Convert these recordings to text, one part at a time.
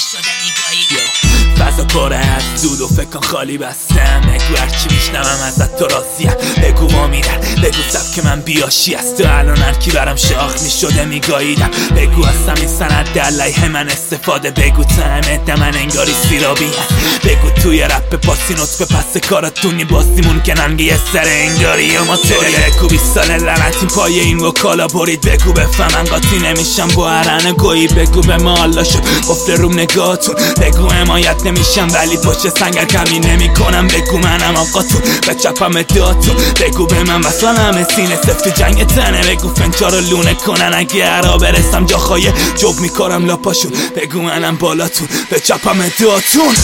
شده نگاهی فضا پره از دود و فکر خالی بستم. نگو هرچی میشنم هم ازت تو راسیم بگو ما میرن بگو که من بیاشی از تو الان هرکی برم شاخ می‌شده میگاییدم بگو هستم این سند علیه من استفاده. بگو تا من انگاری سیرابی هست. بگو توی رپ پاسی به پس کاراتونی بازیمون که ننگی یه سر انگاری و ما بگو بیست سال لعنتی پای این وکالا برید. بگو بفهمم قاطی نمیشم. با هرن گویی بگو به ما الله شد. روم نگاهتون. بگو حمایت نمیشم ولی پشت سنگر کمی نمی‌کنم. بگو منم آقاتون. به چپم اداتون بگو به من وصلن همه سینه سفت جنگ تنه. بگو فنچارو لونه کنن. اگه عرا برسم جاخای جب میکارم لاپاشون بگو منم بالاتون. به چپم اداتون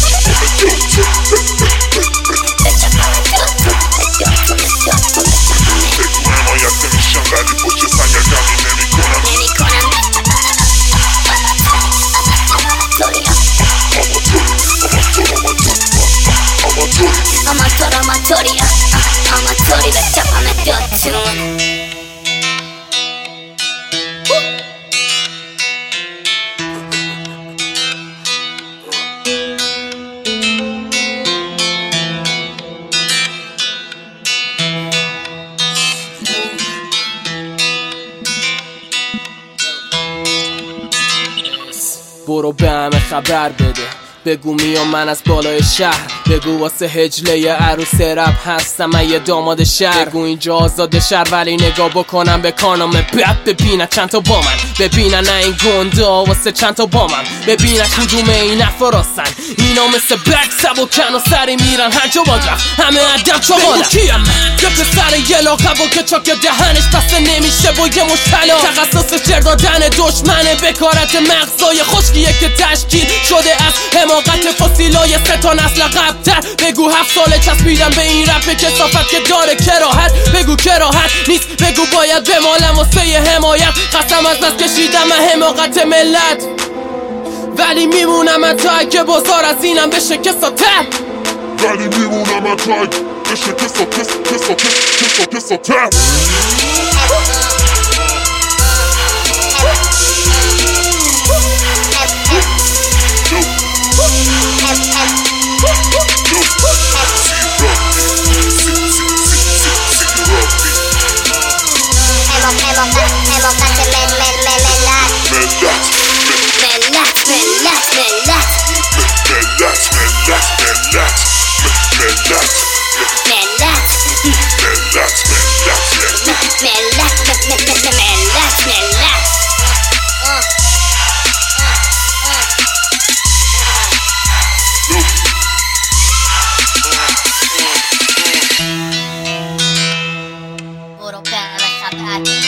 برو به همه خبر بده. بگو میام من از بالای شهر. بگو واسه هجله عروس رب هستم من یه داماد شهر. بگو اینجا آزاد شهر ولی نگاه بکنم به کارنامه بد. ببینن چند تا با من. ببینن نه این گندا واسه چند تا با من. ببینن کدوم این افراستن اینا مثل برگ سبکن و سری میرن. هر جا باد رفت. همه چا بگو کیم؟ یه پسر یه لاقب که چاک دهنش بسته نمیشه با یه مشتلا. تخصص چر دادن دشمنه بکارت مغزای خشکیه که تشکیل شده از حماقت فسیلای ستا نسل قبلتر بگو هفت ساله چسبیدم به این رپ کسافت که داره کراهت. بگو کراهت نیست بگو باید بمالم واسه حمایت. قسم از دست کشیدم حماقت ملت. ولی میمونم تا اگه بزار از اینم بشه کساتر ولی میمونم تا اگه بشه کسا Bye.